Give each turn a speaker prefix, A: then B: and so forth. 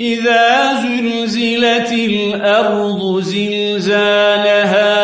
A: إذا زلزلت الأرض زلزالها